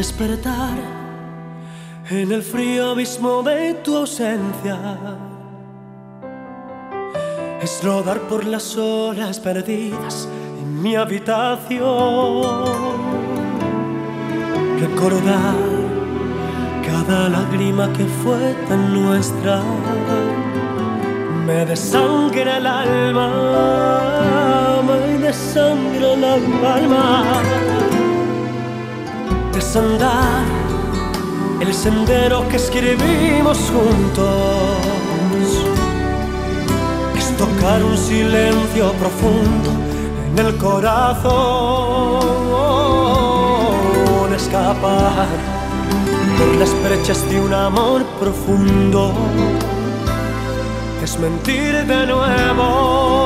despertar en el frío abismo de tu ausencia. Es rodar por las horas perdidas en mi habitación. Recordar cada lágrima que fue tan nuestra. Me desangra el alma, me desangra el alma desandar el sendero que escribimos juntos. Es tocar un silencio profundo en el corazón, escapar por las brechas de un amor profundo. Es mentir de nuevo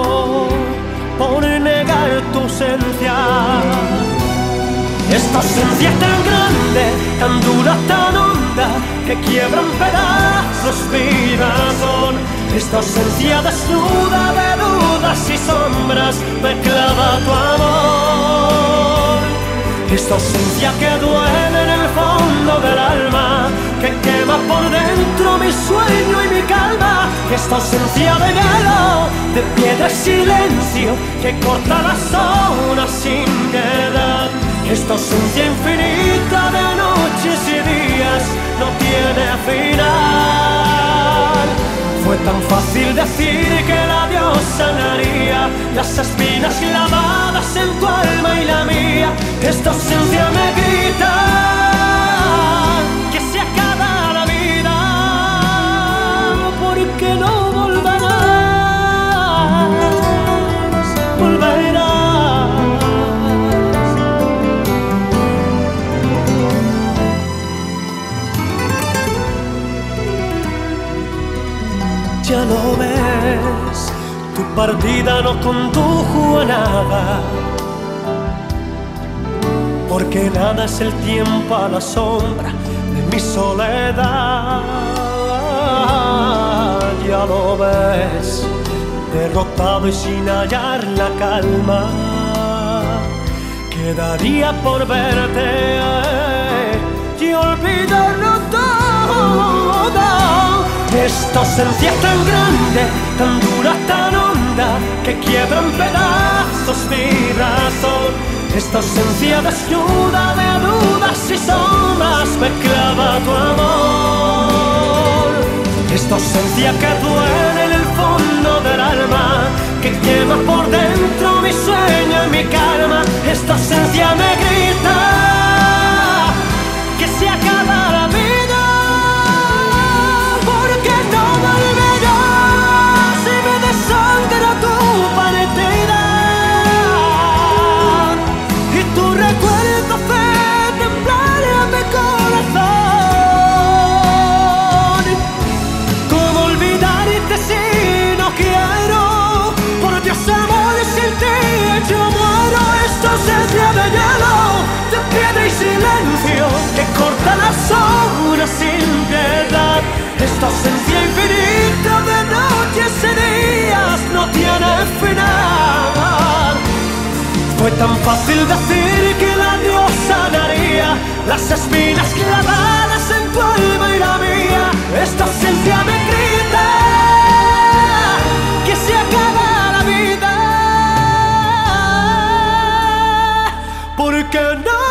esta ausencia tan grande, tan dura, tan honda, que quiebra en pedazos mi. Esta ausencia desnuda de dudas y sombras me clava tu amor. Esta ausencia que duele en el fondo del alma, que quema por dentro mi sueño y mi calma. Esta ausencia de hielo, de piedra y silencio, que corta las horas sin quedar esta ausencia infinita de noches y días no tiene final. Fue tan fácil decir que la Dios sanaría las espinas clavadas en tu alma y la mía. Esta ausencia me grita. Ya lo ves, tu partida no condujo a nada, porque nada es el tiempo a la sombra de mi soledad. Ya lo ves, derrotado y sin hallar la calma, quedaría por verte esta ausencia tan grande, tan dura, tan honda, que quiebra en pedazos mi razón. Esta ausencia desnuda de dudas y sombras me clava tu amor. Esta ausencia que duele en el fondo del alma, que quema por dentro mi sueño y mi calma. ausencia de hielo, de piedra y silencio que corta las horas sin piedad. Esta ausencia infinita de noches y días no tiene final. Fue tan fácil decir que la diosa daría las espinas clavadas en polvo y la can know